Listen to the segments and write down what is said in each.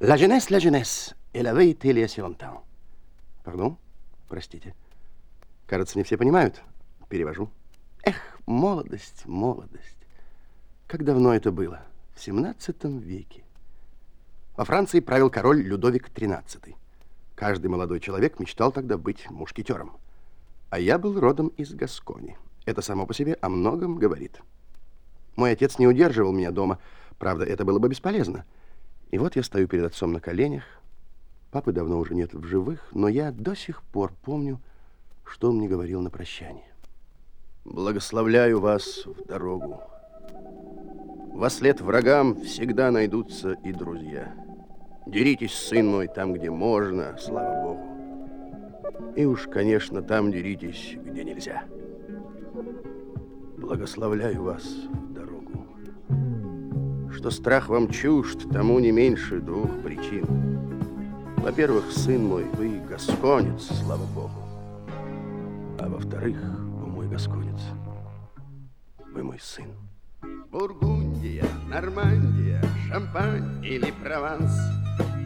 La jeunesse, la jeunesse, et la veille était si longtemps. Пардон? Простите. Кажется, не все понимают. Перевожу. Эх, молодость, молодость. Как давно это было? В 17 веке. Во Франции правил король Людовик XIII. Каждый молодой человек мечтал тогда быть мушкетером. А я был родом из Гаскони. Это само по себе о многом говорит. Мой отец не удерживал меня дома. Правда, это было бы бесполезно. И вот я стою перед отцом на коленях. Папы давно уже нет в живых, но я до сих пор помню, что он мне говорил на прощание. Благословляю вас в дорогу. Во след врагам всегда найдутся и друзья. Деритесь, сын мой, там, где можно, слава Богу. И уж, конечно, там деритесь, где нельзя. Благословляю вас в. Что страх вам чужд, тому не меньше двух причин. Во-первых, сын мой, вы гасконец, слава Богу. А во-вторых, вы мой гасконец, вы мой сын. Бургундия, Нормандия, Шампань или Прованс,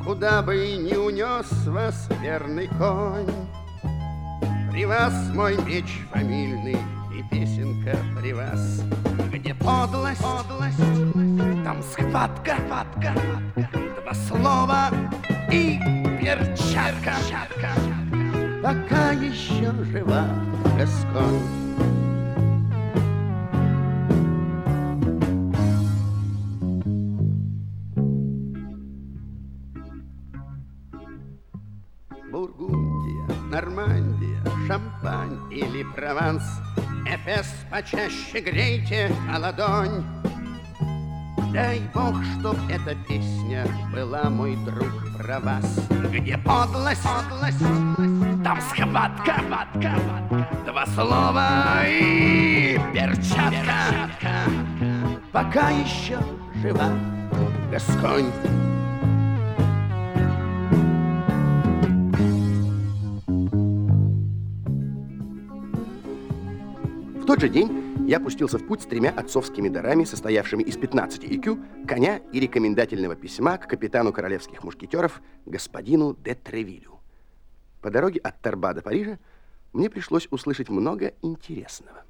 Куда бы и не унес вас верный конь, При вас мой меч фамильный и песенка при вас, Где подлость, подлость там схватка, схватка, два слова и перчатка. Пока еще жива Гасконь. Нормандия, Шампань или Прованс. Эфес почаще грейте а ладонь. Дай Бог, чтоб эта песня была, мой друг, про вас. Где подлость, подлость, там схватка, схватка, два слова и перчатка. Пока еще жива Гасконь. тот же день я пустился в путь с тремя отцовскими дарами, состоявшими из 15 икю, коня и рекомендательного письма к капитану королевских мушкетеров господину де Тревилю. По дороге от Тарба до Парижа мне пришлось услышать много интересного.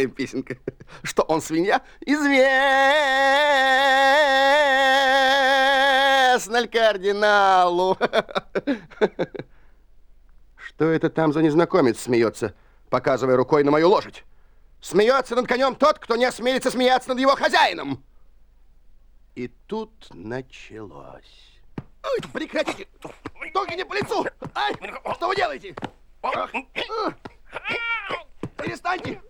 Прелестная песенка. Что он свинья? Известно кардиналу. Что это там за незнакомец смеется, показывая рукой на мою лошадь? Смеется над конем тот, кто не осмелится смеяться над его хозяином. И тут началось. Ой, прекратите! Только не по лицу! Ай, что вы делаете? Перестаньте!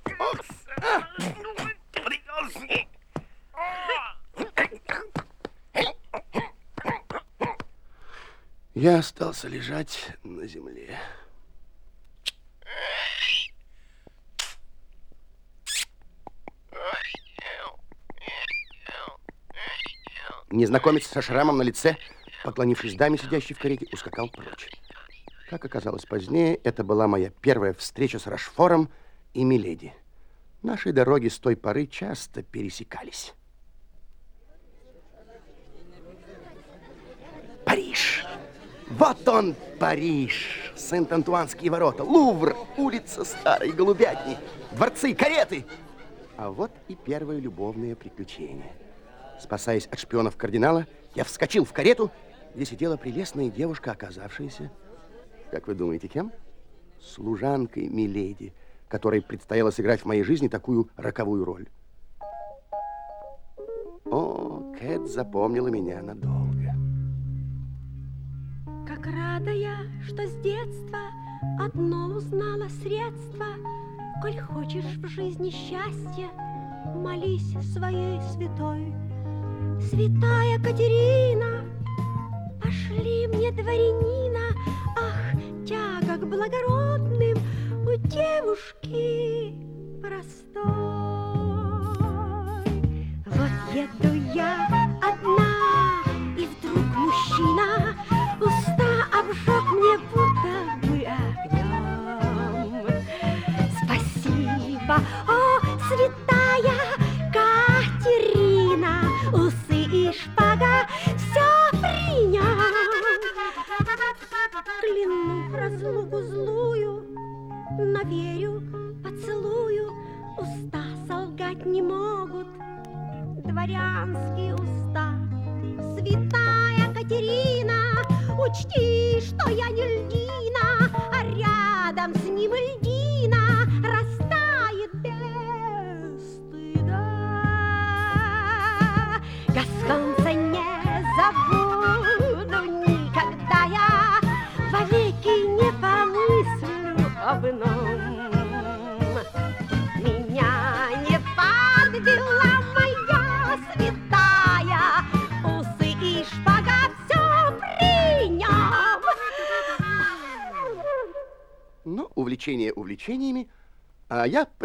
Я остался лежать на земле. Незнакомец со шрамом на лице, поклонившись даме, сидящей в карете, ускакал прочь. Как оказалось позднее, это была моя первая встреча с Рашфором и Миледи. Наши дороги с той поры часто пересекались. Париж! Вот он, Париж! Сент-Антуанские ворота, Лувр, улица Старой Голубятни, дворцы, кареты. А вот и первое любовное приключение. Спасаясь от шпионов кардинала, я вскочил в карету, где сидела прелестная девушка, оказавшаяся, как вы думаете, кем? Служанкой Миледи, которой предстояло сыграть в моей жизни такую роковую роль. О, Кэт запомнила меня надолго. Как рада я, что с детства одно узнала средство. Коль хочешь в жизни счастья, молись своей святой Святая Катерина, пошли мне дворянина, Ах, тяга к благородным у девушки простой. Вот еду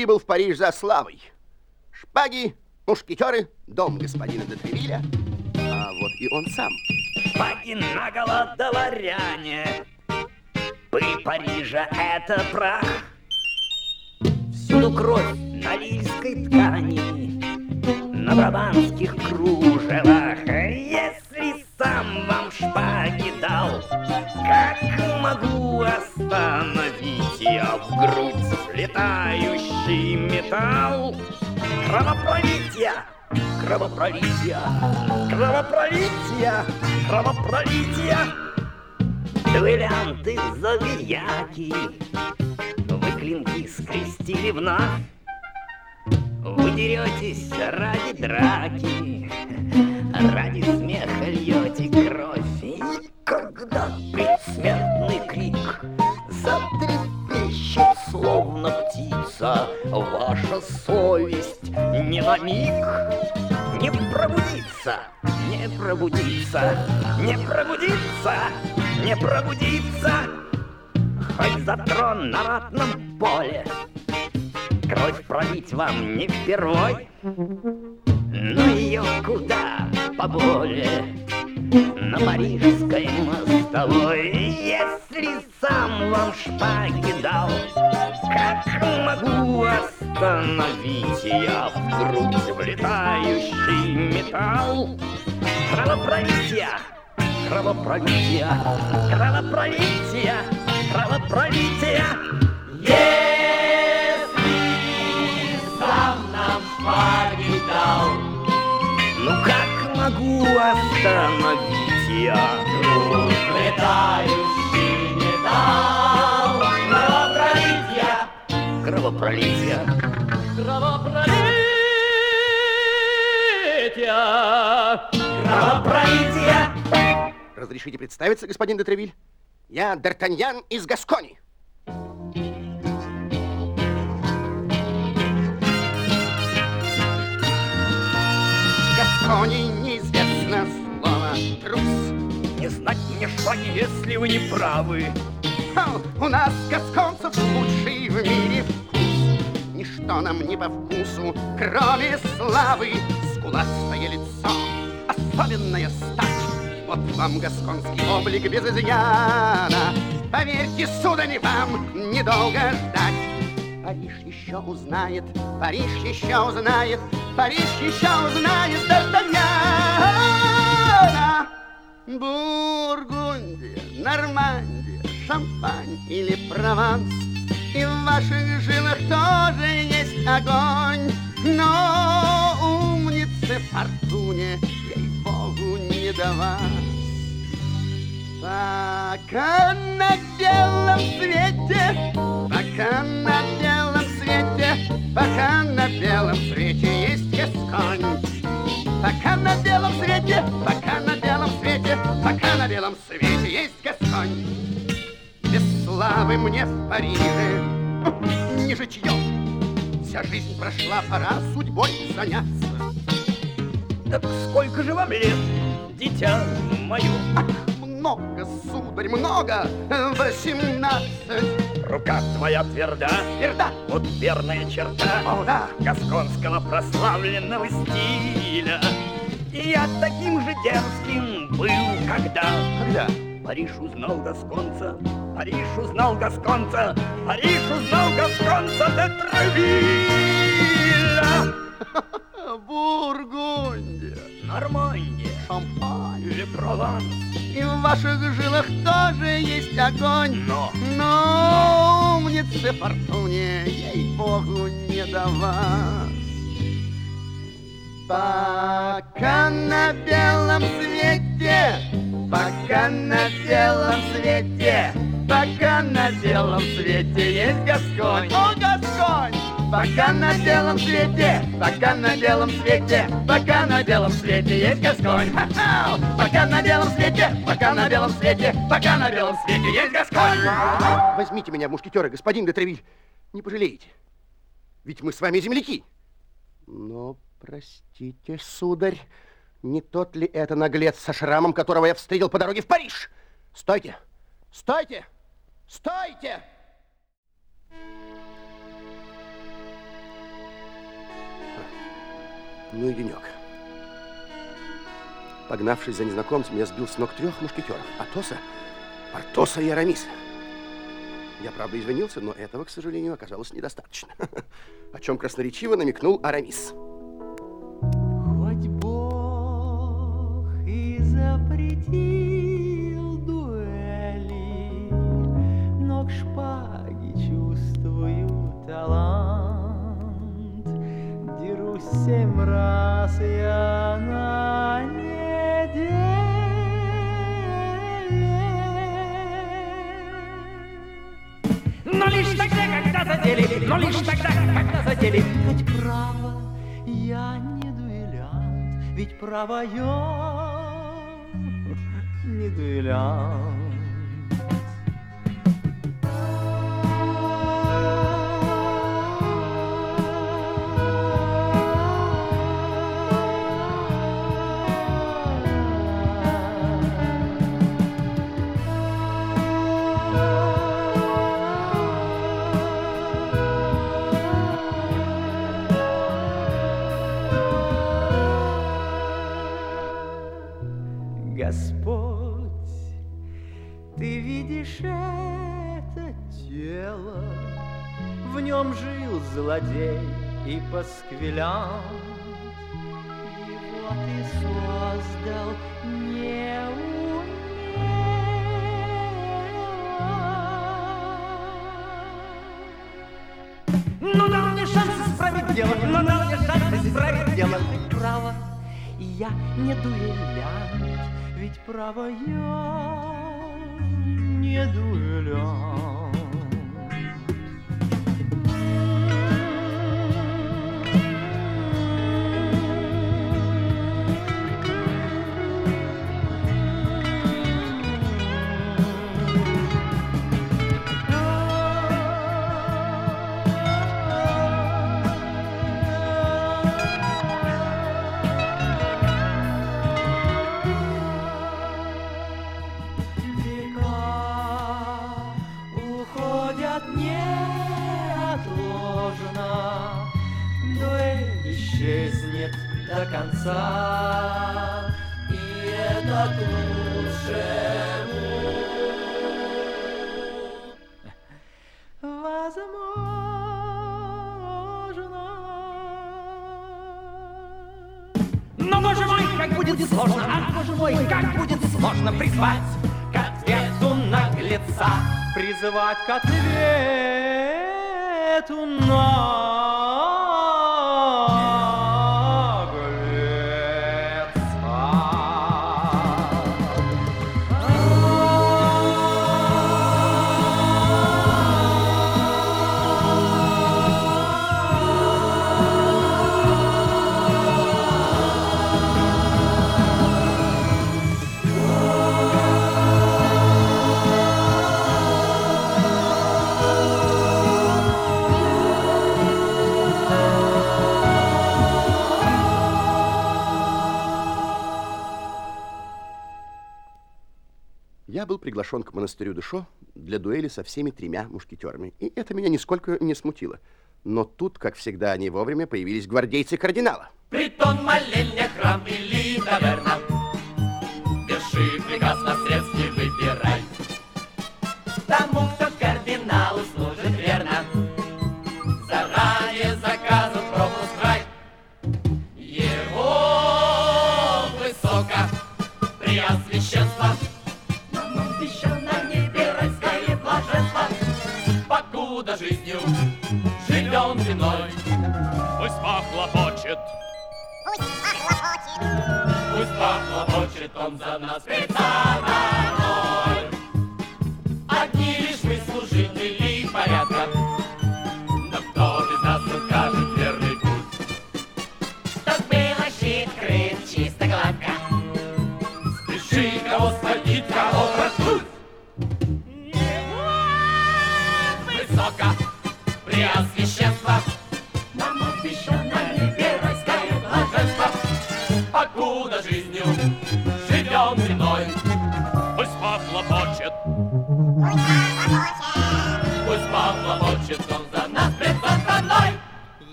прибыл в Париж за славой. Шпаги, мушкетеры, дом господина де Тревиля, а вот и он сам. Шпаги наголо дворяне, Пыль Парижа — это прах. Всюду кровь на лильской ткани, На брабанских кружевах. Если сам вам шпаги дал, Как могу остановить я в грудь летающий металл? Кровопролитие, кровопролитие, кровопролитие, кровопролитие. Дуэлянты зодиаки, вы клинки скрестили вновь. Вы деретесь ради драки, ради смеха льете кровь. И когда предсмертный крик затрепещет, словно птица, ваша совесть не на миг не пробудится, не пробудится, не пробудится, не пробудится. Хоть за трон на ратном поле Кровь пролить вам не впервой Но ее куда по боли На парижской мостовой Если сам вам шпаги дал Как могу остановить я в грудь влетающий металл? Кровопролитие, кровопролитие, кровопролитие, кровопролитие Если сам нам шпаги дал Ну как? Остановить я. Летающий металл, кровопролития, Кровопролитие. кровопролития, кровопролития. Разрешите представиться, господин де Тревиль? Я Д'Артаньян из Гаскони. Гаскони мне шпаги, если вы не правы. У нас, гасконцев, лучший в мире вкус. Ничто нам не по вкусу, кроме славы. Скуластое лицо, особенная стать. Вот вам гасконский облик без изъяна. Поверьте, сударь, вам недолго ждать. Париж еще узнает, Париж еще узнает, Париж еще узнает Д'Артаньяна. Бургундия, Нормандия, Шампань или Прованс. И в ваших жилах тоже есть огонь. Но умнице фортуне, ей-богу, не до вас. Пока на белом свете, пока на белом свете, пока на белом свете есть Гасконь. Пока на белом свете, пока на белом свете, пока на белом свете есть Гасконь. Без славы мне в Париже не житье. Вся жизнь прошла, пора судьбой заняться. Так сколько же вам лет, дитя мое? Ах, много, сударь, много, восемнадцать. Рука твоя тверда, Верда, вот верная черта о да, Гасконского прославленного стиля. И я таким же дерзким был, когда когда? Париж узнал гасконца, Париж узнал гасконца, Париж узнал гасконца де Тревилля. Бургундия, Нормандия Шампань. или Прованс, И в ваших жилах тоже есть огонь. но Но умнице фортуне, ей-богу, не до вас. Пока на белом свете, пока на белом свете, пока на белом свете есть Гасконь. О, Гасконь! Пока на белом свете, пока на белом свете, пока на белом свете есть Гасконь. Ха-ха! Пока на белом свете, пока на белом свете, пока на белом свете есть Гасконь. Возьмите меня в мушкетеры, господин де Тревиль. Не пожалеете. Ведь мы с вами земляки. Но, простите, сударь, не тот ли это наглец со шрамом, которого я встретил по дороге в Париж? Стойте! Стойте! Стойте! Ну и денек. Погнавшись за незнакомцем, я сбил с ног трех мушкетеров. Атоса, Портоса и Арамиса. Я, правда, извинился, но этого, к сожалению, оказалось недостаточно. О чем красноречиво намекнул Арамис. Хоть Бог и запретил шпаге чувствую талант. Дерусь семь раз я на неделе. Но лишь тогда, когда задели, но лишь тогда, когда задели. Хоть право я не дуэлянт, ведь право я не дуэлянт. Господь, ты видишь это тело, в нем жил злодей и пасквилянт. Его ты создал. Ну дал мне шанс исправить дело, ну дал мне шанс исправить дело. Право, я не дуэлянт, ведь право я не дуэлянт. Был приглашен к монастырю Дышо для дуэли со всеми тремя мушкетерами, и это меня нисколько не смутило. Но тут, как всегда, они вовремя появились гвардейцы кардинала. Притон, молельня, храм или таверна. Пиши приказ на похлопочет он за нас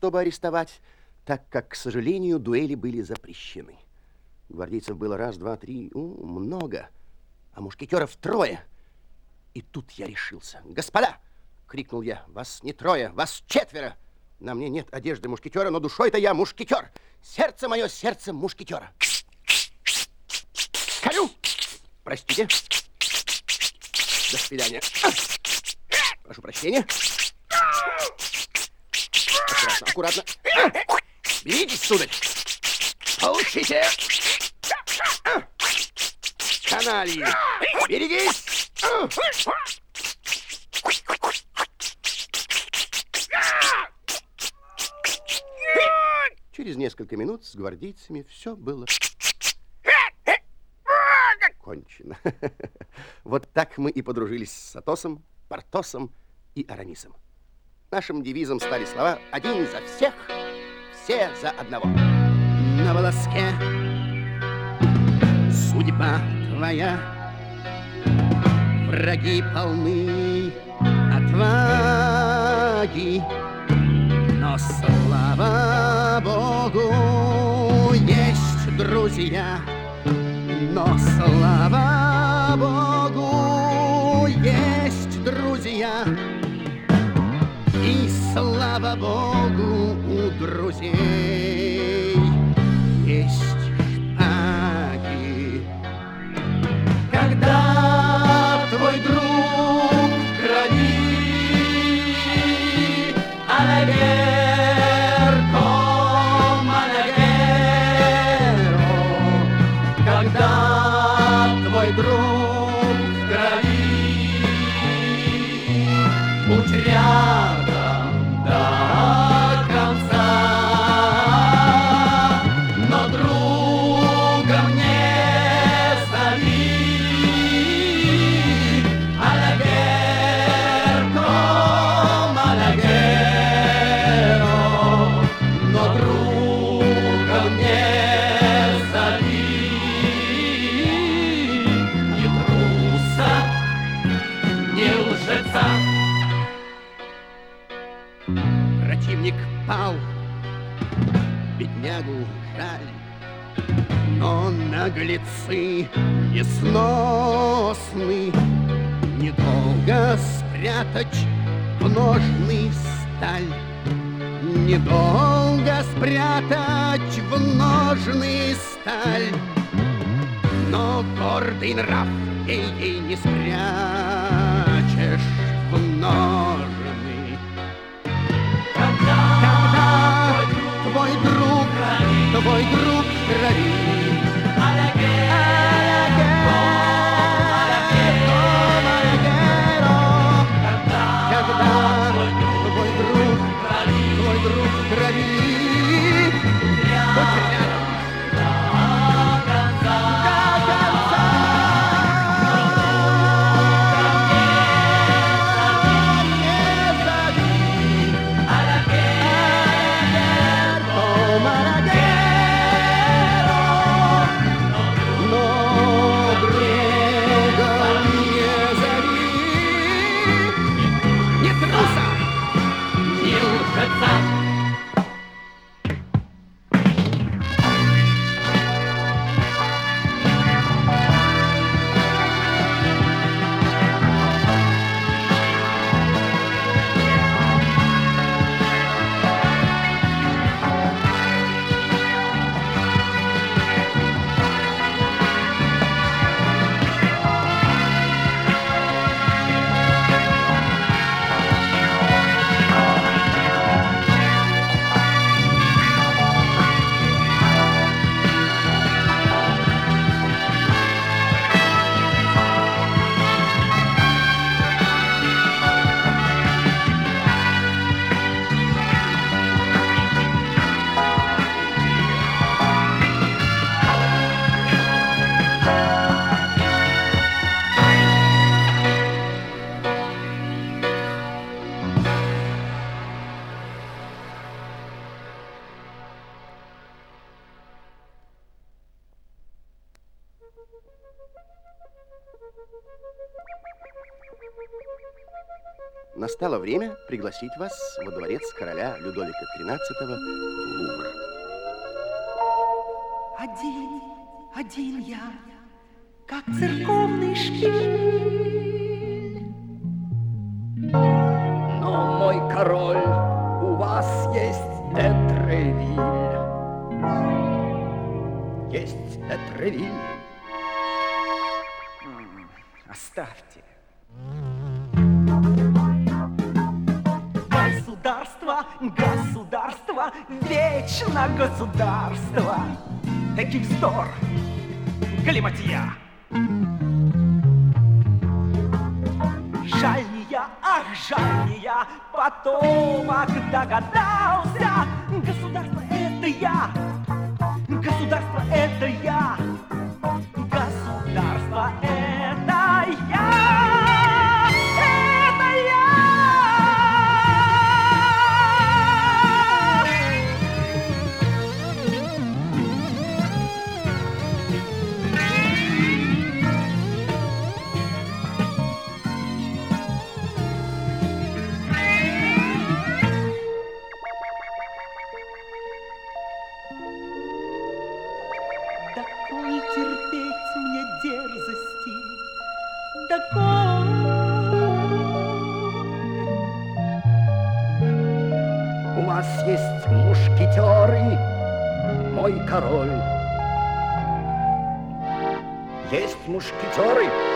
чтобы арестовать, так как, к сожалению, дуэли были запрещены. Гвардейцев было раз, два, три, у, много, а мушкетеров трое. И тут я решился. «Господа!» — крикнул я. «Вас не трое, вас четверо! На мне нет одежды мушкетера, но душой-то я мушкетер! Сердце мое, сердце мушкетера!» Колю! Простите. До свидания. Прошу прощения. Аккуратно, аккуратно. Беритесь, сударь. Получите. Канальи. Берегись. Через несколько минут с гвардейцами все было кончено. Вот так мы и подружились с Атосом, Портосом и Арамисом. Нашим девизом стали слова «Один за всех, все за одного». На волоске судьба твоя, враги полны, отваги. Но слава Богу, есть друзья, но слава Богу, есть друзья. Слава Богу, у друзей наглецы несносны. Недолго спрятать в ножны сталь, Недолго спрятать в ножны сталь, но гордый нрав ей, ей не спрячешь в ножны. Когда твой друг, твой друг в крови, пригласить вас во дворец короля Людовика XIII в Лувр. Один, один я, как церковный шпиль. Потомок догадался. Государство это я, государство это я, король. Есть мушкетеры.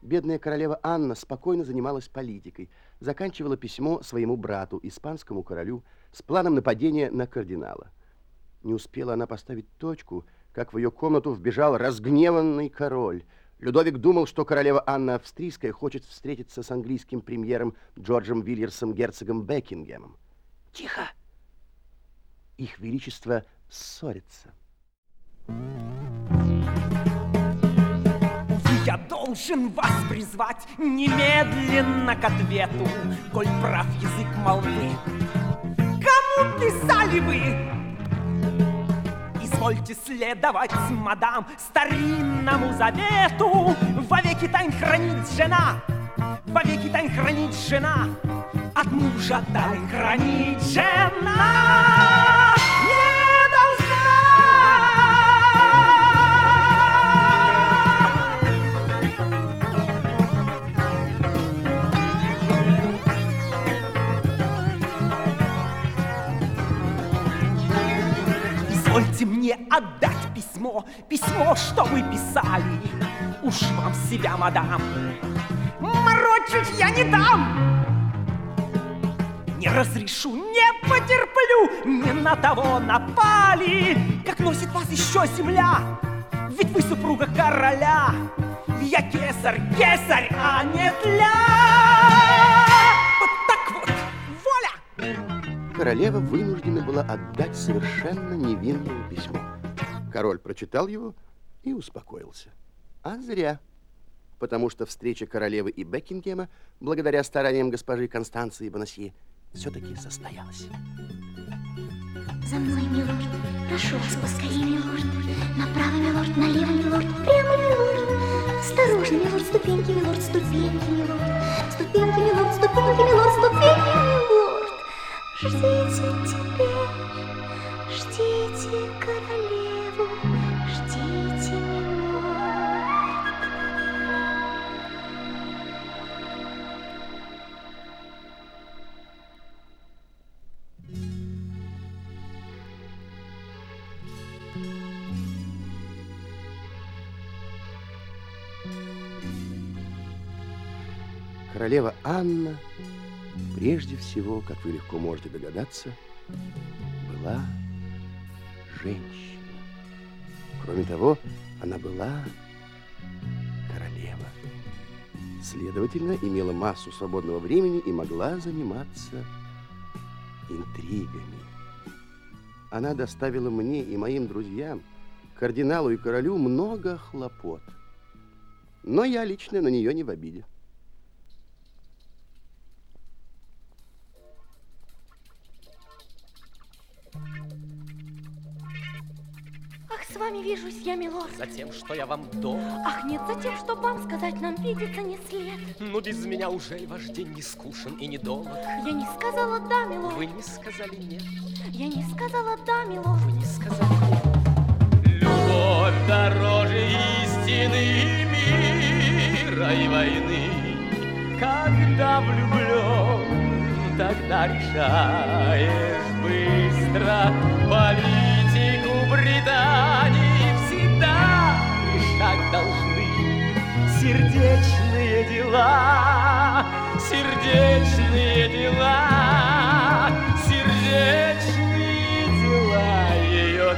Бедная королева Анна спокойно занималась политикой, заканчивала письмо своему брату, испанскому королю, с планом нападения на кардинала. Не успела она поставить точку, как в ее комнату вбежал разгневанный король. Людовик думал, что королева Анна Австрийская хочет встретиться с английским премьером Джорджем Вильерсом, герцогом Бекингемом. Тихо! Их величество ссорится. Я должен вас призвать немедленно к ответу, коль прав язык молвы. Кому писали вы? Извольте следовать, мадам, старинному завету. Вовеки тайн хранит жена, вовеки тайн хранит жена, от мужа тайн хранит жена. Извольте мне отдать письмо, письмо, что вы писали. Уж вам себя, мадам, морочить я не дам. Не разрешу, не потерплю, не на того напали, как носит вас еще земля. Ведь вы супруга короля, я кесарь, кесарь, а не тля. Вот так вот, воля! Королева вынуждена была отдать совершенно невинное письмо. Король прочитал его и успокоился. А зря. Потому что встреча королевы и Бекингема, благодаря стараниям госпожи Констанции Бонасье, все-таки состоялась. За мной, милорд. Прошу вас, поскорее, милорд. Направо, милорд, налево, милорд. Прямо, милорд. Осторожно, милорд, ступеньки, милорд, ступеньки, милорд. Ступеньки, милорд, ступеньки, милорд, ступеньки. Ждите теперь, ждите королеву, ждите милорд. Королева Анна, прежде всего, как вы легко можете догадаться, была женщина. Кроме того, она была королева. Следовательно, имела массу свободного времени и могла заниматься интригами. Она доставила мне и моим друзьям, кардиналу и королю, много хлопот. Но я лично на нее не в обиде. Вижусь я, милорд? За тем, что я вам дорог. Ах, нет, за тем, что вам сказать нам видится не след. Ну, без меня уже ваш день не скучен и не долг. Я не сказала да, милорд. Вы не сказали нет. Я не сказала да, милорд. Вы не сказали нет. Любовь дороже истины мира и войны. Когда влюблен, тогда решаешь быстро политику Британии. Сердечные дела, сердечные дела, сердечные дела ее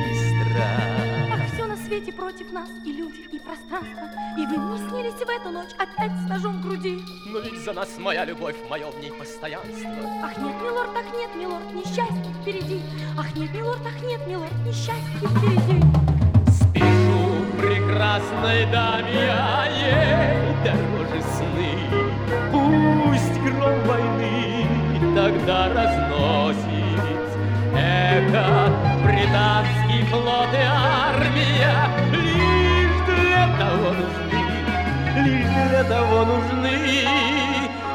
министра. Ах, все на свете против нас, и люди, и пространство. И вы мне снились в эту ночь опять с ножом в груди. Но ведь за нас моя любовь, мое в ней постоянство. Ах, нет, милорд, ах, нет, милорд, несчастье впереди. Ах, нет, милорд, ах, нет, милорд, несчастье впереди. Прекрасной даме, а ей дороже сны. Пусть гром войны тогда разносит эхо британский флот и армия лишь для того нужны, лишь для того нужны,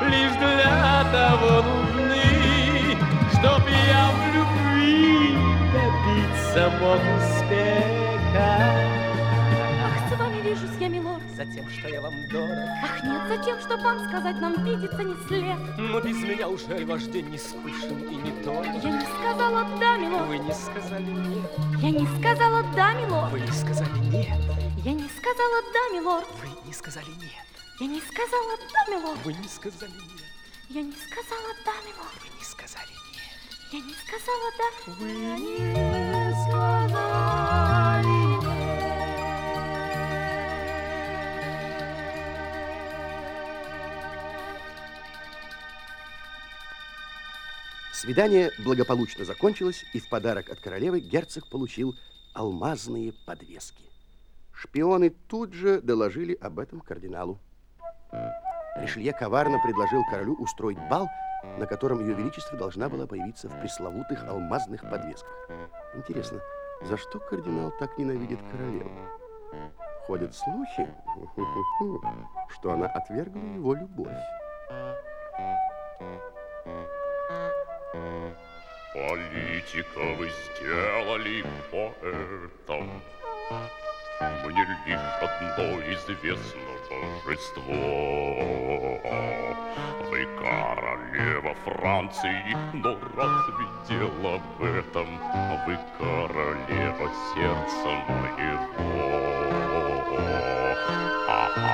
лишь для того нужны, чтоб я в любви добиться мог успеха. Я, милорд. За тем, что я вам дорог, Ах, нет, за тем, что вам сказать нам видится не след. но без меня уже ваш день не скучен и не долг. Я не сказала да, милорд. Вы не сказали нет, Я не сказала да, милорд. вы не сказали нет, Я не сказала да, милорд. вы не сказали нет, Я не сказала да, милорд. вы не сказали нет, Я не сказала да, милорд. вы не сказали нет. Я не сказала да. Вы не сказали Свидание благополучно закончилось, и в подарок от королевы герцог получил алмазные подвески. Шпионы тут же доложили об этом кардиналу. Ришелье коварно предложил королю устроить бал, на котором ее величество должна была появиться в пресловутых алмазных подвесках. Интересно, за что кардинал так ненавидит королеву? Ходят слухи, что она отвергла его любовь. Политика вы сделали поэтом. Мне лишь одно известно торжество. Вы королева Франции, но разве дело в этом? Вы королева сердца моего. Ага.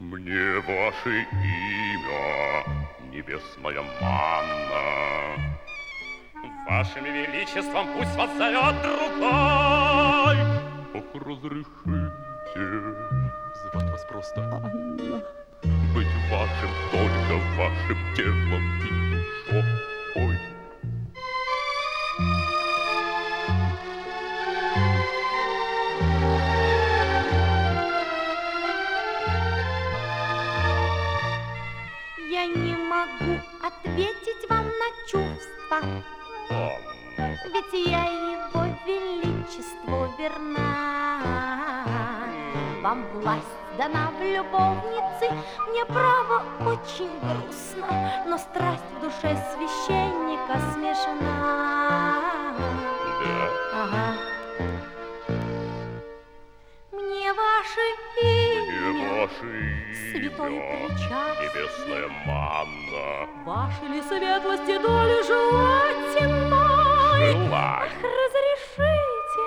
Мне ваше имя небесная манна. Вашим величеством пусть вас зовет другой. Ох, разрешите Звать вас просто Анна. быть вашим только вашим телом и душой. На чувства, ведь я его величеству верна. Вам власть дана в любовнице, мне право очень грустно, но страсть в душе священника смешана. Ага. Мне ваше мне имя, ваше святой имя причастие, небесная манна. Вашей ли светлости доли желательной? Желай, Разрешите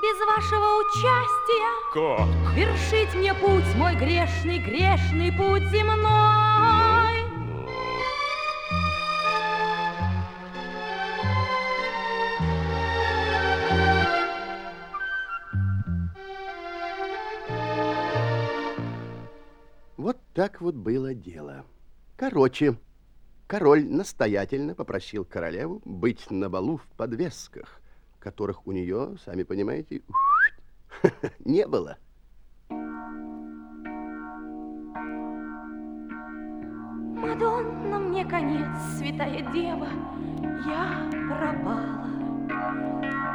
без вашего участия как Вершить мне путь мой грешный, грешный путь земной. так вот было дело. Короче, король настоятельно попросил королеву быть на балу в подвесках, которых у нее, сами понимаете, не было. Мадонна, мне конец, святая дева, я пропала.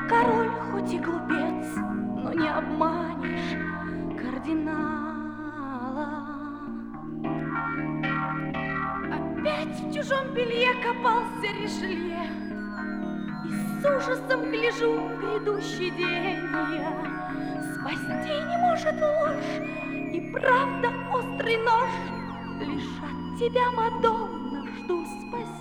Король хоть и глупец, но не обманешь кардинал. чужом белье копался Ришелье. И с ужасом гляжу в грядущий день я. Спасти не может ложь и правда острый нож. Лишь от тебя, Мадонна, жду спасения.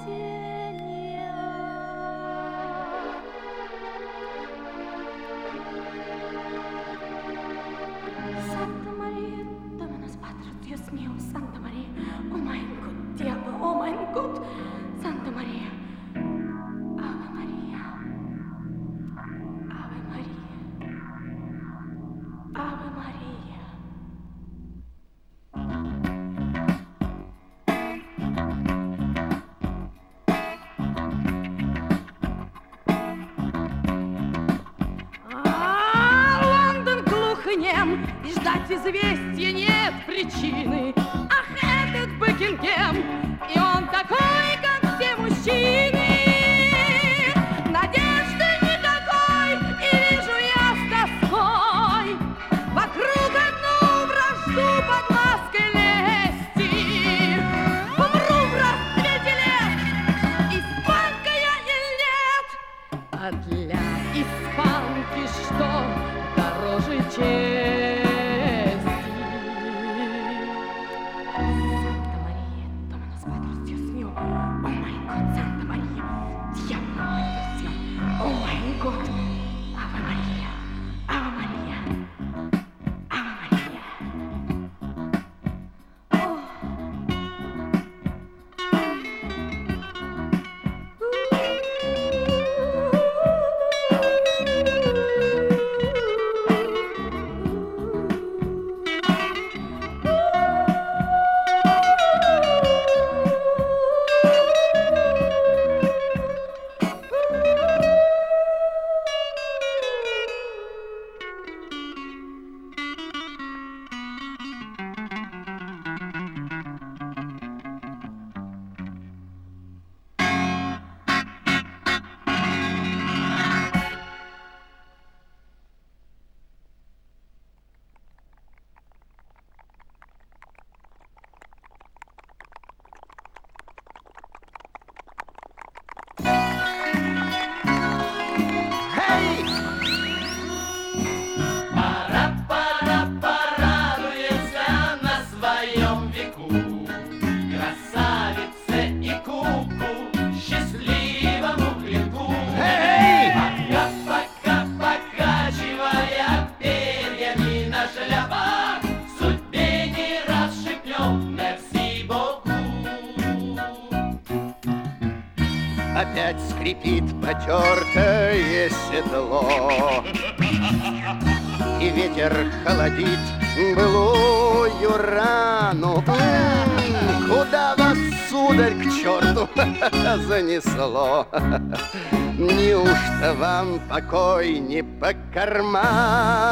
Karma.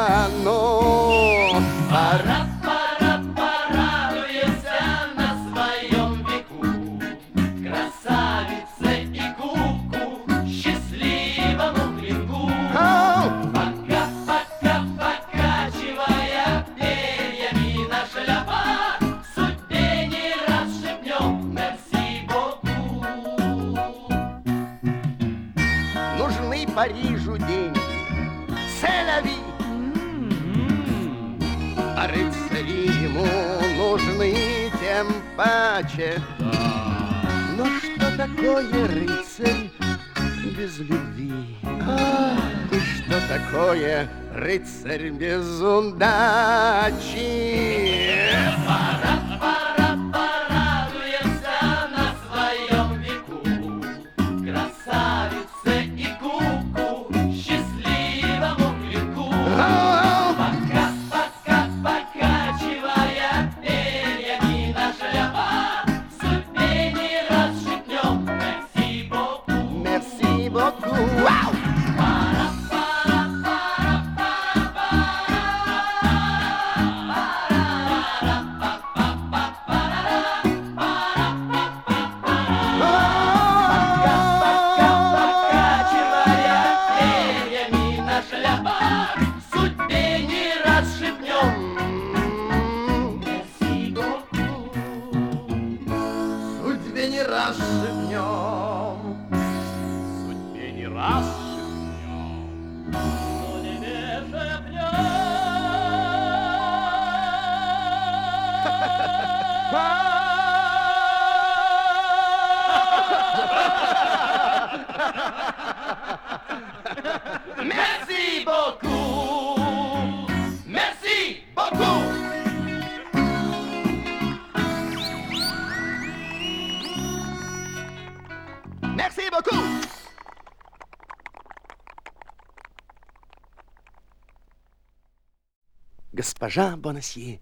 Госпожа Бонасье,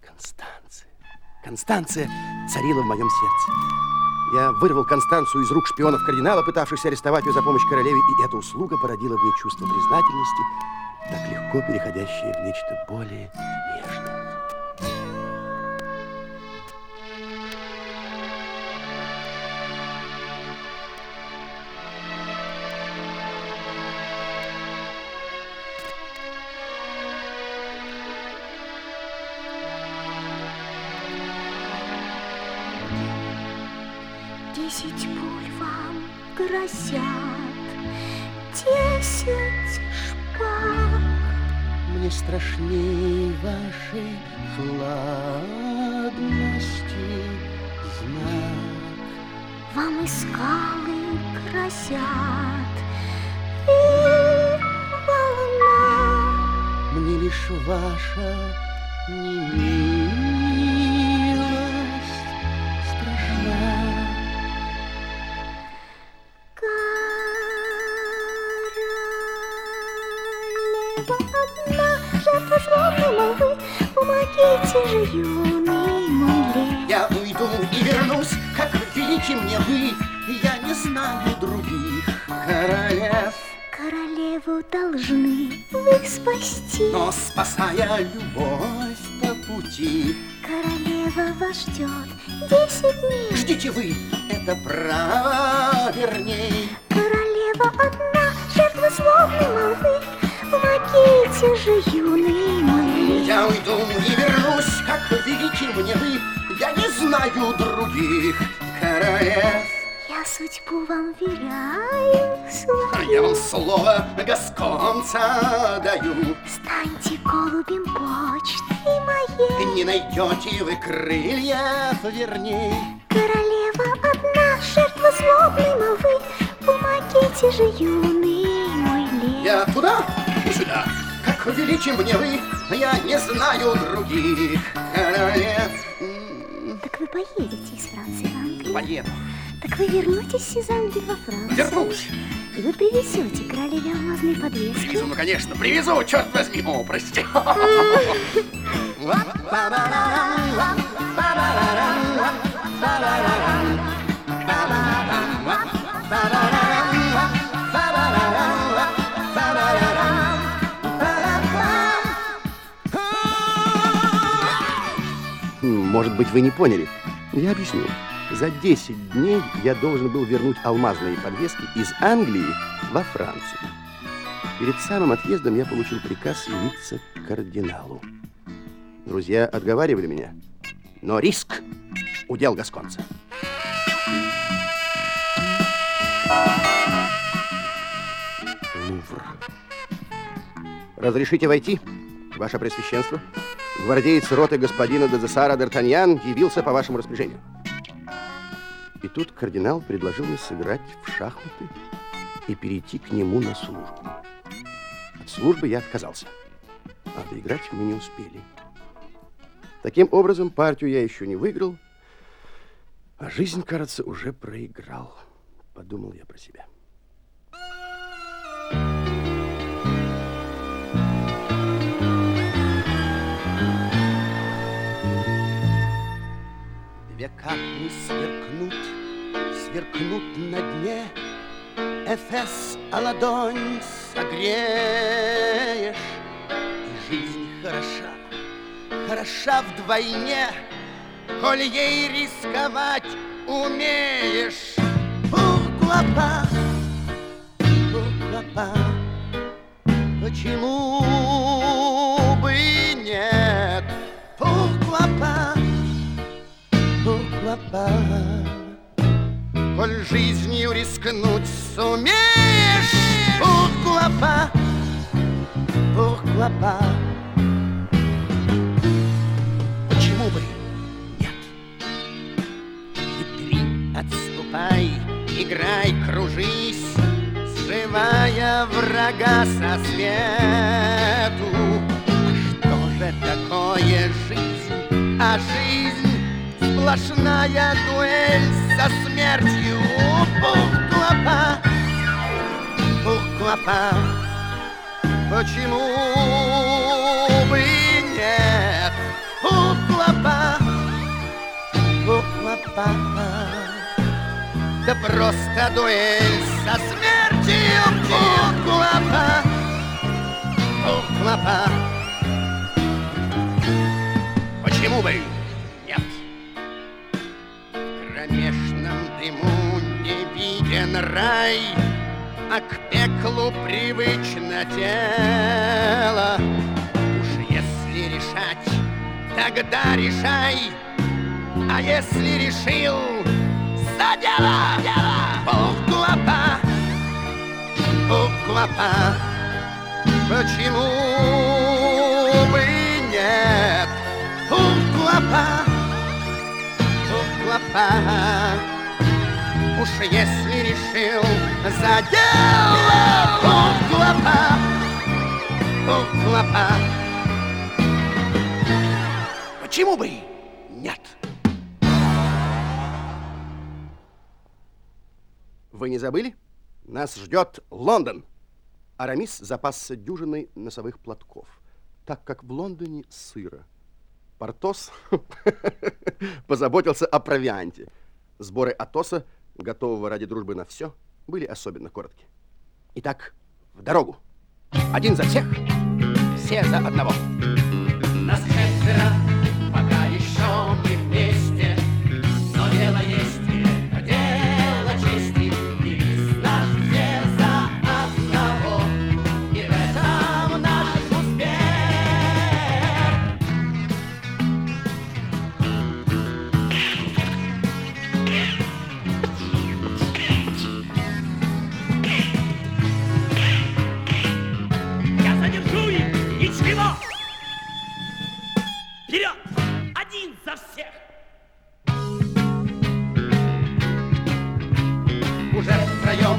Констанция. Констанция царила в моем сердце. Я вырвал Констанцию из рук шпионов кардинала, пытавшихся арестовать ее за помощь королеве, и эта услуга породила в ней чувство признательности, так легко переходящее в нечто более юный мой лев. Я уйду и вернусь, как велики мне вы, я не знаю других королев. Королеву должны вы спасти. Но спасая любовь по пути, Королева вас ждет десять дней. ждите вы, это право верней. Знаю других королев. Я судьбу вам веряю свою. Я вам слово гасконца даю. Станьте голубем почты моей. Не найдете вы крылья верней. Королева одна, жертва злобной молвы, помогите же, юный мой лев. Я туда и сюда, как велики мне вы, я не знаю других королев. Так вы поедете из Франции в Англию? Поеду, Так вы вернетесь из Англии во Францию? вернусь. И вы привезете королеве алмазные подвески? Привезу, ну, конечно, привезу, черт возьми. О, прости. Может быть, вы не поняли. Я объясню. За 10 дней я должен был вернуть алмазные подвески из Англии во Францию. Перед самым отъездом я получил приказ явиться к кардиналу. Друзья отговаривали меня, но риск – удел гасконца. Лувр. Разрешите войти, ваше пресвященство? Гвардеец роты господина Дезесара Д'Артаньян явился по вашему распоряжению. И тут кардинал предложил мне сыграть в шахматы и перейти к нему на службу. От службы я отказался, а доиграть мы не успели. Таким образом, партию я еще не выиграл, а жизнь, кажется, уже проиграл, подумал я про себя. Две капли сверкнут, сверкнут на дне, Эфес, а ладонь согреешь, И жизнь хороша, хороша вдвойне, Коль ей рисковать умеешь. Pourquoi pourquoi Почему pourquoi Коль жизнью рискнуть сумеешь, pourquoi pas? Почему бы нет? Хитри, отступай, играй, кружись, срывая врага со свету. Что же такое жизнь? А жизнь сплошная дуэль со смертью. Пух, клопа, пух, клопа, почему бы нет? Пух, клопа, пух, клопа. Да просто дуэль со смертью. Уклопа, уклопа Почему бы рай А к пеклу привычно тело Уж если решать, тогда решай А если решил, за дело, дело. Уклопа, уклопа, почему бы нет? Уклопа, уклопа, уж если решил за дело. Уклопа, уклопа, почему бы нет? Вы не забыли? Нас ждет Лондон. Арамис запасся дюжиной носовых платков, так как в Лондоне сыро. Портос позаботился о провианте. Сборы Атоса, готового ради дружбы на все, были особенно коротки. Итак, в дорогу. Один за всех, все за одного. Нас четверо, за всех! Уже втроем,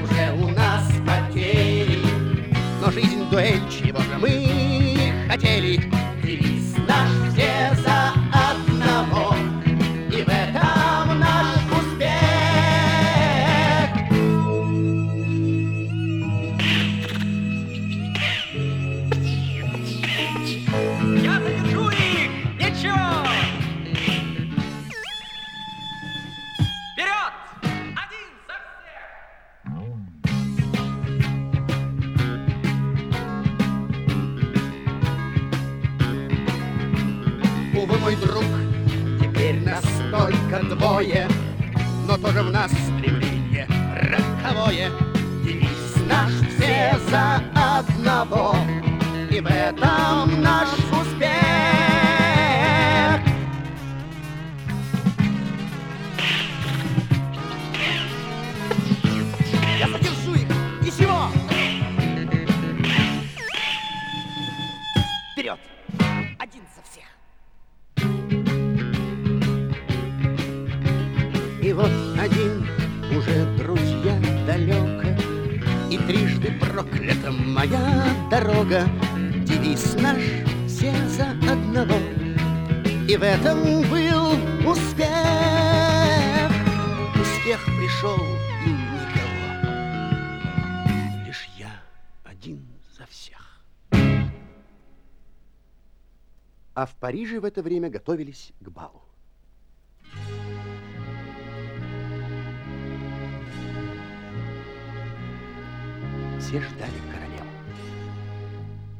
уже у нас потери, но жизнь дуэль, чего же мы двое, но тоже в нас стремление роковое. Девиз наш все за одного, и в этом наш Вот один уже, друзья, далеко, И трижды проклята моя дорога. Девиз наш все за одного, И в этом был успех. Успех пришел и никого, Лишь я один за всех. А в Париже в это время готовились к балу. Все ждали королеву.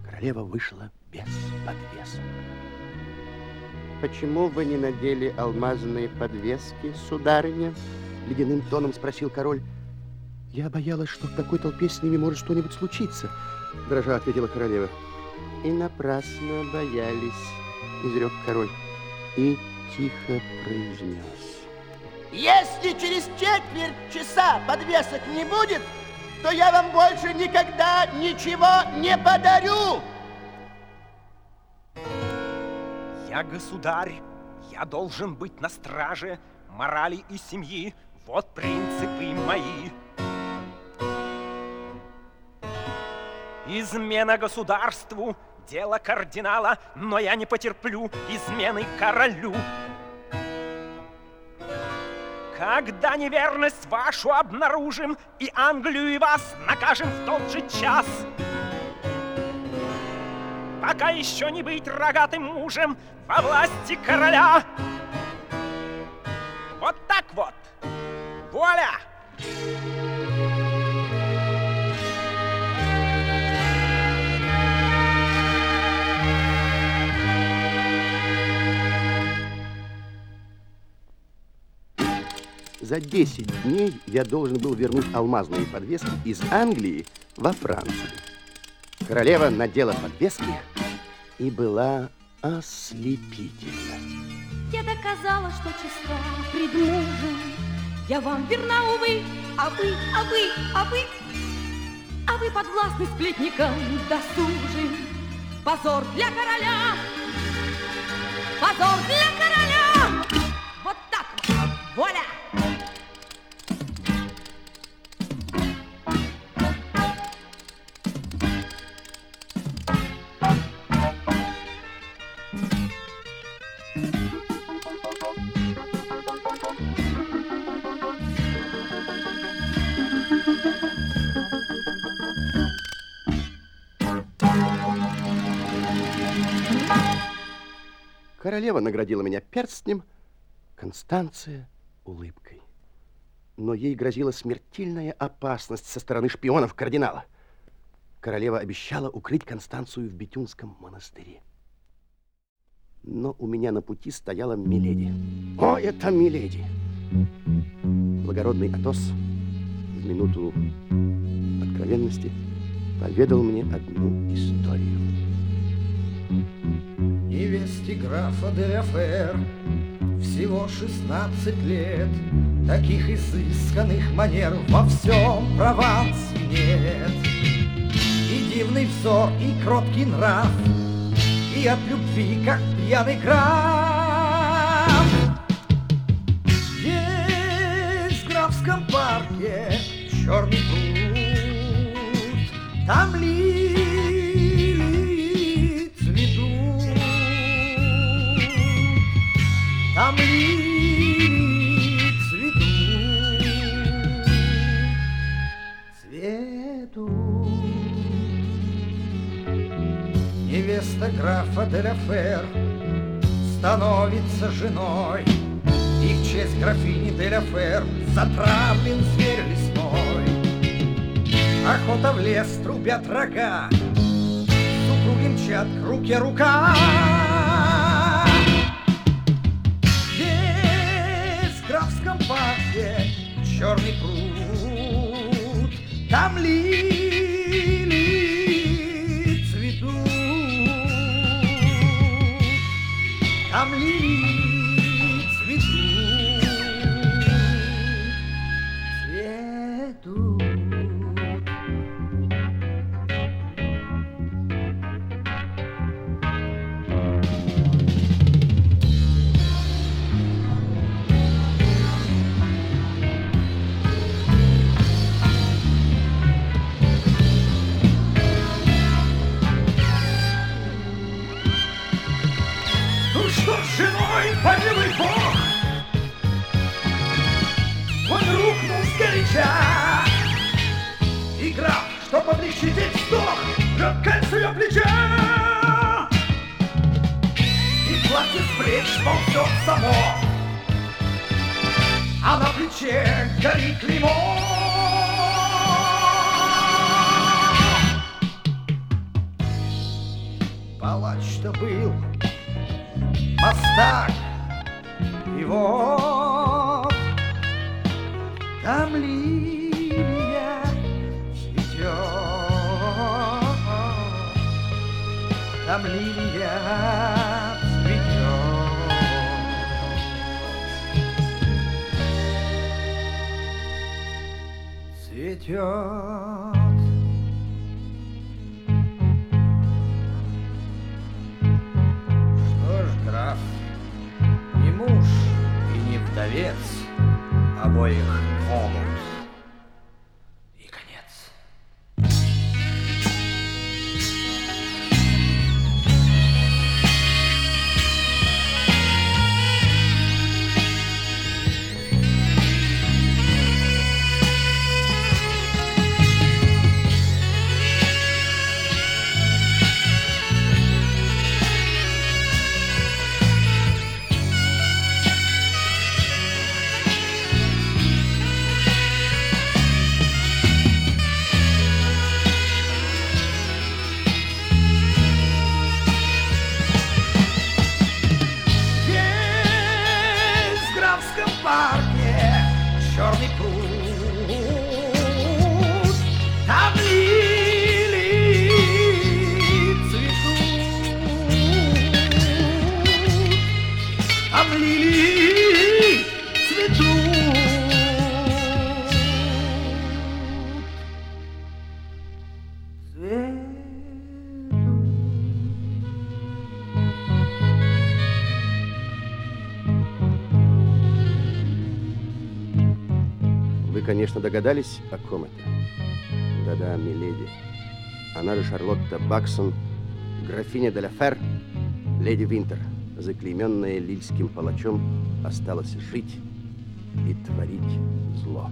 Королева вышла без подвесок. «Почему вы не надели алмазные подвески, сударыня?» Ледяным тоном спросил король. «Я боялась, что в такой толпе с ними может что-нибудь случиться», дрожа ответила королева. «И напрасно боялись», изрек король и тихо произнес. Если через четверть часа подвесок не будет, то я вам больше никогда ничего не подарю. Я государь, я должен быть на страже морали и семьи. Вот принципы мои. Измена государству – дело кардинала, но я не потерплю измены королю. Когда неверность вашу обнаружим, и Англию, и вас накажем в тот же час. Пока еще не быть рогатым мужем во власти короля. Вот так вот. Воля! За 10 дней я должен был вернуть алмазные подвески из Англии во Францию. Королева надела подвески и была ослепительна. Я доказала, что чиста пред мужем. Я вам верна, увы, а вы, а вы, а вы, а вы подвластны сплетникам досужим. Позор для короля, позор для короля. Вот так вот, воля! Королева наградила меня перстнем, Констанция улыбкой. Но ей грозила смертельная опасность со стороны шпионов кардинала. Королева обещала укрыть Констанцию в Бетюнском монастыре. Но у меня на пути стояла Миледи. О, это Миледи! Благородный Атос в минуту откровенности поведал мне одну историю. Невесте графа де всего 16 лет. Таких изысканных манер во всем Провансе нет. И дивный взор, и кроткий нрав, и от любви, как пьяный граф. Есть в графском парке черный пруд, там лилии Невеста графа Деляфер становится женой, И в честь графини Деляфер затравлен зверь лесной. Охота в лес, трубят рога, Супруги мчат к руке рука. Здесь, в графском парке, черный пруд, Там лилии Там лилии женой, помилуй Бог? Он рухнул сгоряча. И граф, что облегчить сдох, жжет кольцо ее плеча. И платье с плеч ползет само, а на плече горит клеймо. Палач-то был мастак. И вот там лилия цветет, там лилия цветет. Цветет. Не вдовец, обоих в омут. конечно, догадались, о ком это. Да-да, миледи. Она же Шарлотта Баксон, графиня де ла Фер, леди Винтер, заклейменная лильским палачом, осталась жить и творить зло.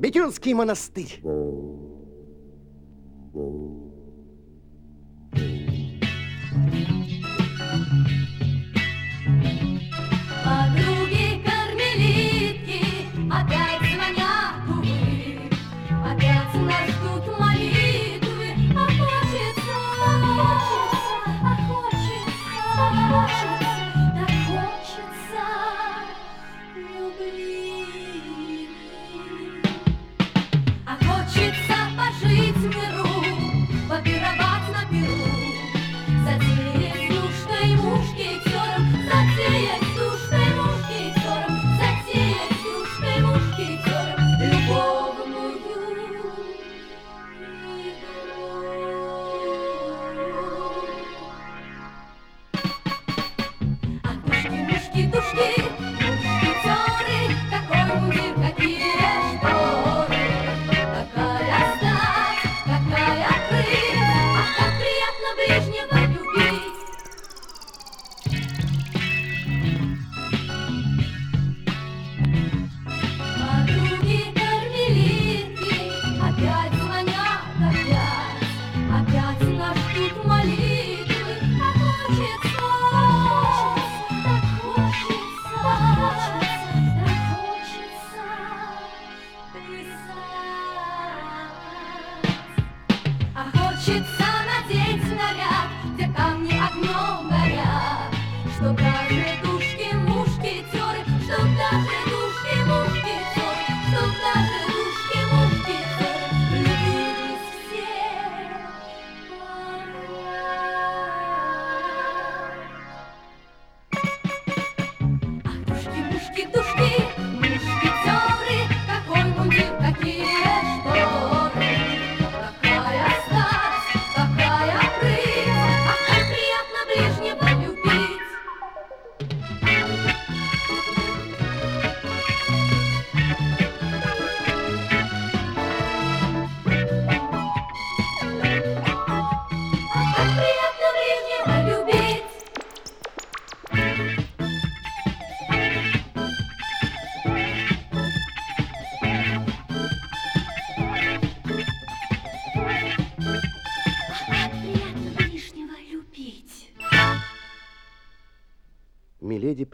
Бетюнский монастырь.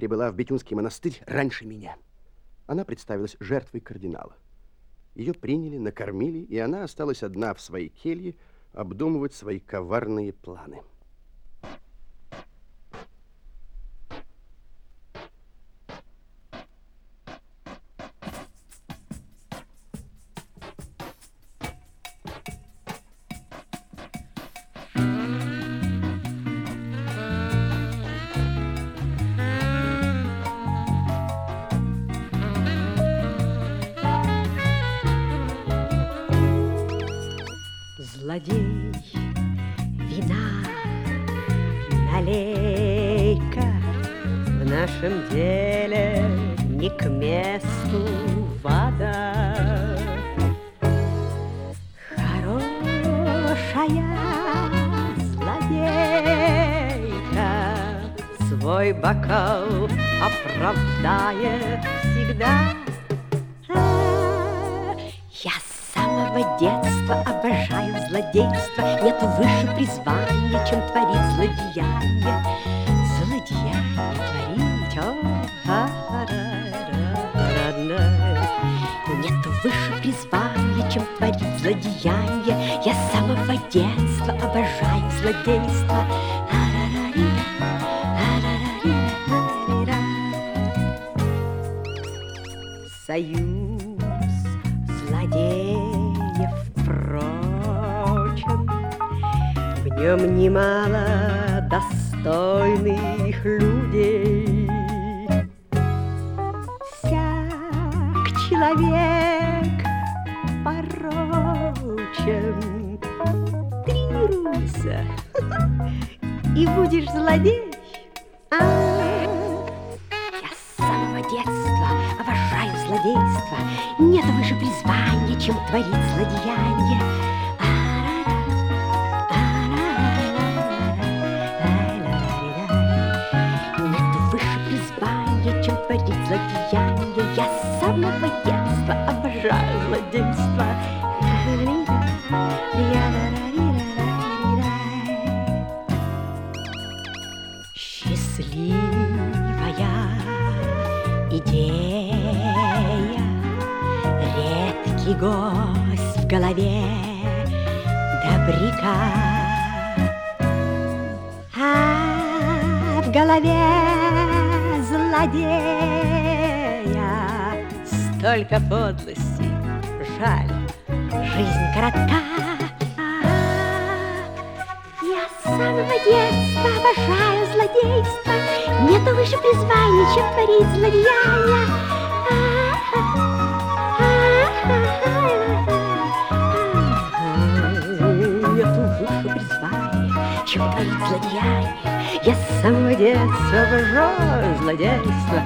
прибыла в Бетюнский монастырь раньше меня. Она представилась жертвой кардинала. Ее приняли, накормили, и она осталась одна в своей келье обдумывать свои коварные планы. Dickens злодеяние. Я с самого детства обожаю злодейство. Счастливая идея, редкий гость добряка. А в голове злодея столько подлости, жаль, жизнь коротка. Я с самого детства обожаю злодейство. Нету выше призвания, чем творить злодеяния. Злодеяния. Я с самого детства обожаю злодейство.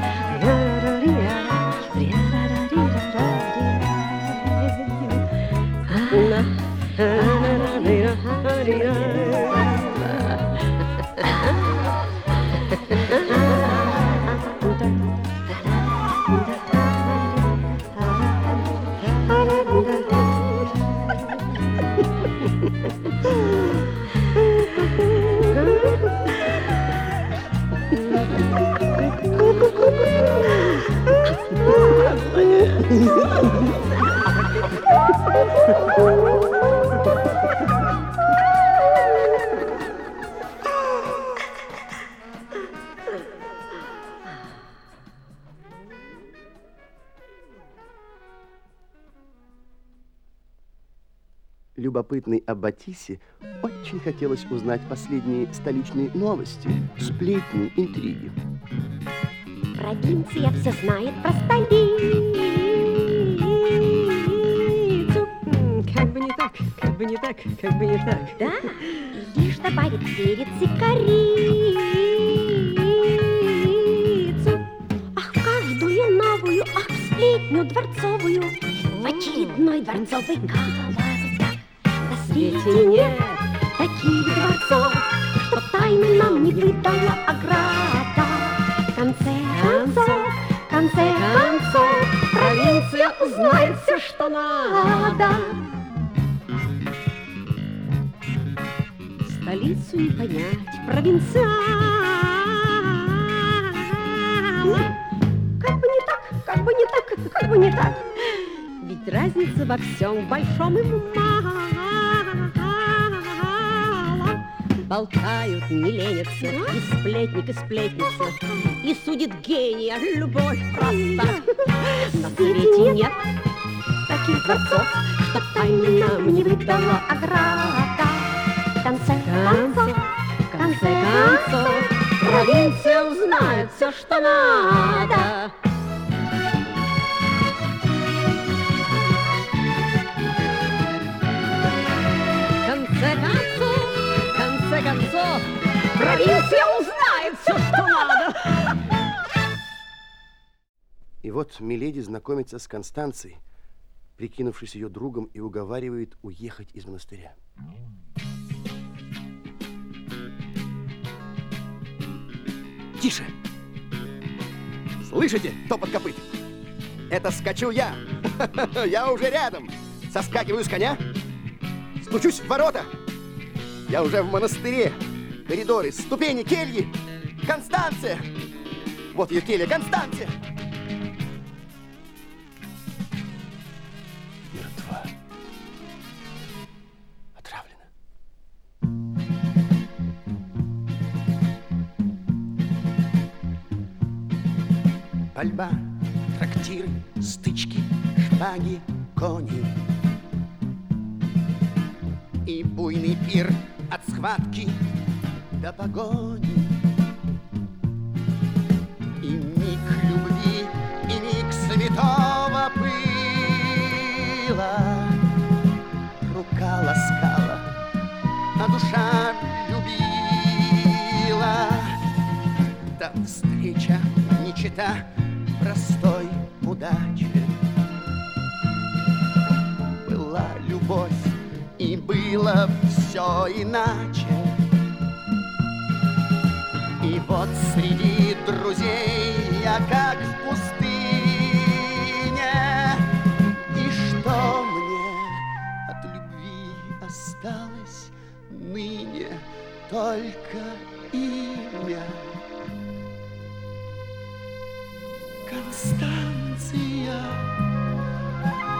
Любопытной Аббатисе очень хотелось узнать последние столичные новости, сплетни, интриги. Провинция все знает про столицу. Как бы не так, как бы не так, как бы не так. Да, и лишь добавит перец и корицу. Ах, каждую новую, ах, сплетню дворцовую, в очередной дворцовый колос. Таких дворцов, что тайны нам не выдала ограда. В конце концов, в конце концов, провинция узнает все, что надо. Столицу не понять провинциалам. Как бы не так, как бы не так, как бы не так. Ведь разница во всем большом и малом. Болтают, не ленятся, и сплетник, и сплетница, и судит гения любовь проста. На свете нет таких дворцов, что тайны нам не выдала ограда. В конце концов, в конце концов, провинция узнает все, что надо. Провинция узнает все, что надо. И вот Миледи знакомится с Констанцией, прикинувшись ее другом, и уговаривает уехать из монастыря. Тише! Слышите топот копыт? Это скачу я. Я уже рядом. Соскакиваю с коня, стучусь в ворота. Я уже в монастыре. Коридоры, ступени, кельи. Констанция! Вот ее келья, Констанция! Мертва. Отравлена. Пальба, трактиры, стычки, шпаги, кони. И буйный пир от схватки до погони. И миг любви, и миг святого пыла. Рука ласкала, а душа любила. эта встреча не чита простой удачи. Была любовь, и было все иначе. Вот среди друзей я как в пустыне. И что мне от любви осталось ныне только имя? Констанция,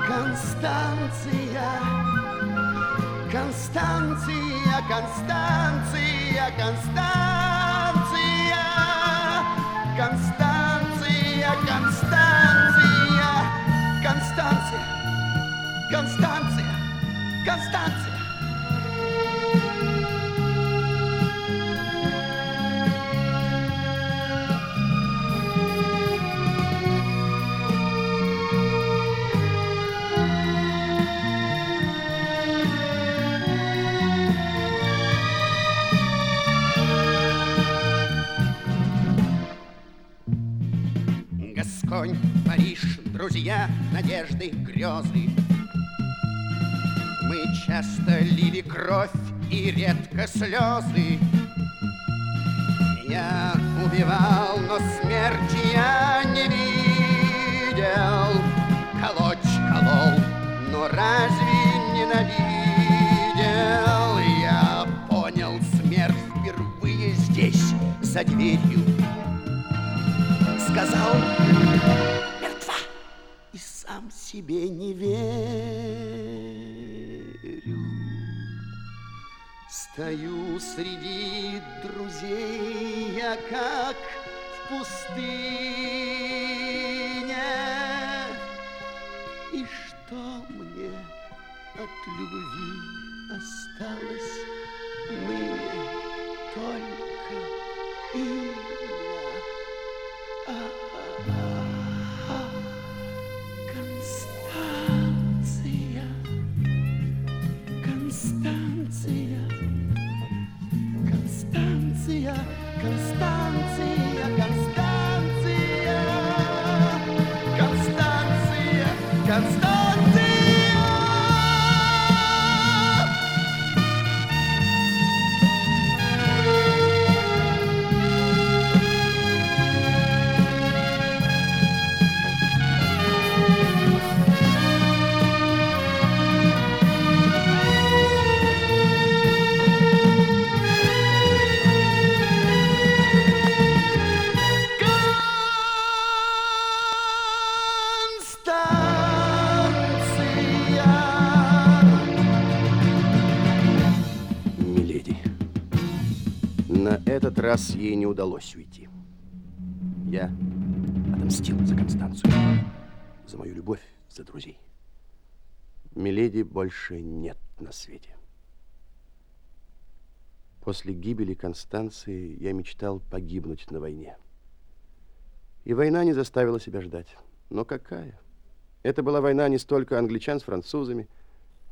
Констанция, Констанция, Констанция, Констанция, Констанция, Констанция. Гасконь, Париж, друзья, надежды, грезы. Часто лили кровь и редко слезы. Я убивал, но смерти я не видел. Колоть колол, но разве ненавидел? Я понял смерть впервые здесь, за дверью сказал мертва и сам себе не верю. Стою среди друзей я как в пустыне. И что мне от любви осталось раз ей не удалось уйти. Я отомстил за Констанцию, за мою любовь, за друзей. Миледи больше нет на свете. После гибели Констанции я мечтал погибнуть на войне. И война не заставила себя ждать. Но какая? Это была война не столько англичан с французами,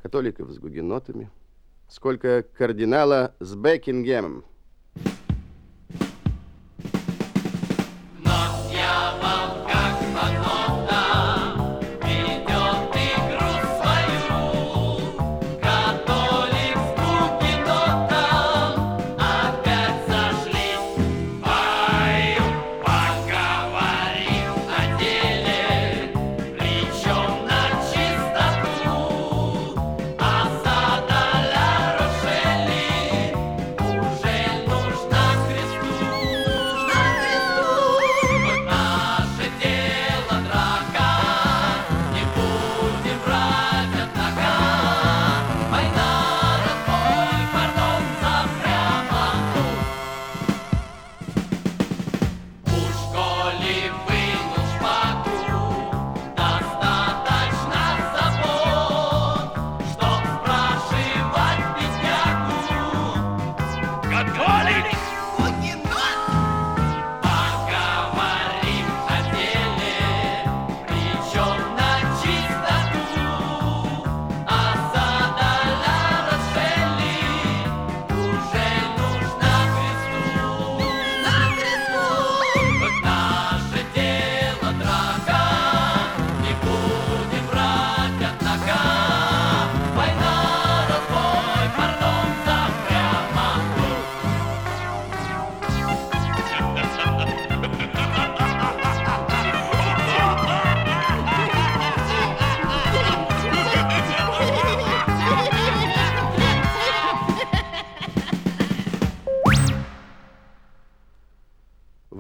католиков с гугенотами, сколько кардинала с Бекингемом.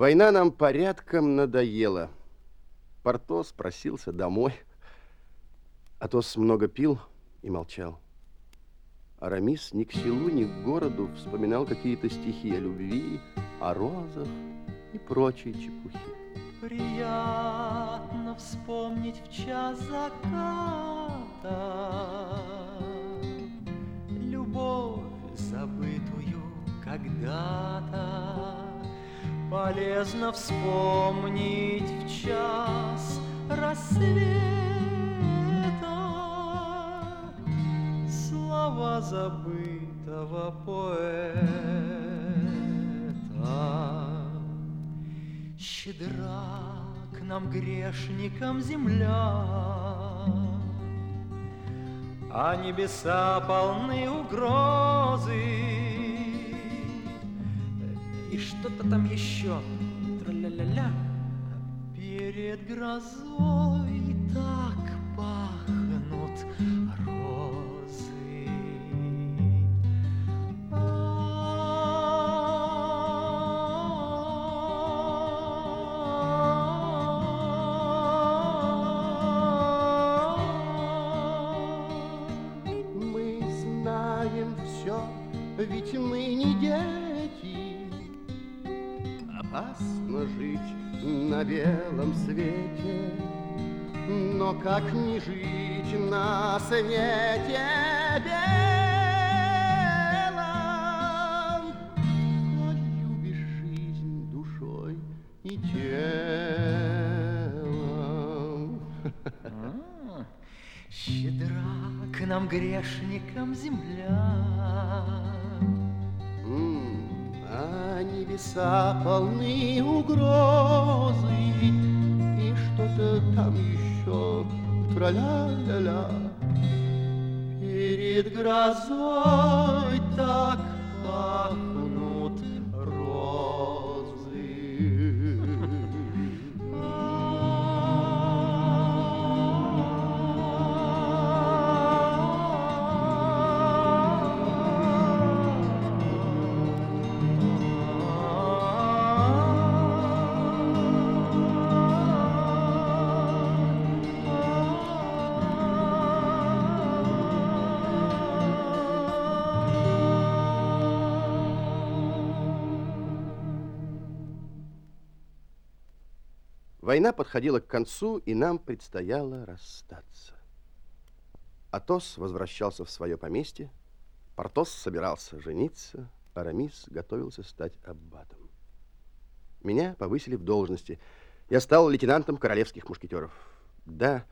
Война нам порядком надоела. Портос просился домой. Атос много пил и молчал. Арамис ни к селу, ни к городу вспоминал какие-то стихи о любви, о розах и прочей чепухи. Приятно вспомнить в час заката Любовь, забытую когда-то Полезно вспомнить в час рассвета Слова забытого поэта Щедра к нам грешникам земля, А небеса полны угрозы. И что-то там еще, тра-ля-ля-ля. Перед грозой так пахнут свете, Но как не жить на свете белом? Полюбишь жизнь душой и телом. А, Щедра к нам грешникам земля. А небеса полны угрозы что-то там еще тра-ля-ля-ля. Перед грозой Война подходила к концу, и нам предстояло расстаться. Атос возвращался в свое поместье, Портос собирался жениться, Арамис готовился стать аббатом. Меня повысили в должности. Я стал лейтенантом королевских мушкетеров. Да,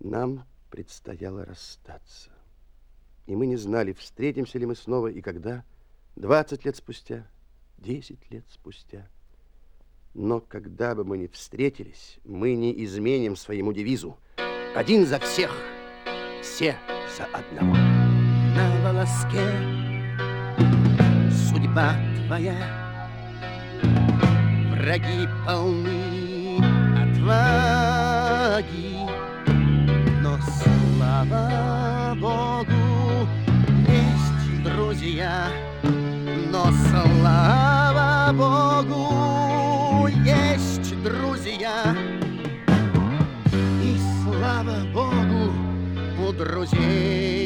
нам предстояло расстаться. И мы не знали, встретимся ли мы снова и когда, 20 лет спустя, 10 лет спустя. Но когда бы мы ни встретились, мы не изменим своему девизу. Один за всех, все за одного. на волоске Судьба твоя Враги полны отваги Но слава Богу Есть друзья Но слава Богу у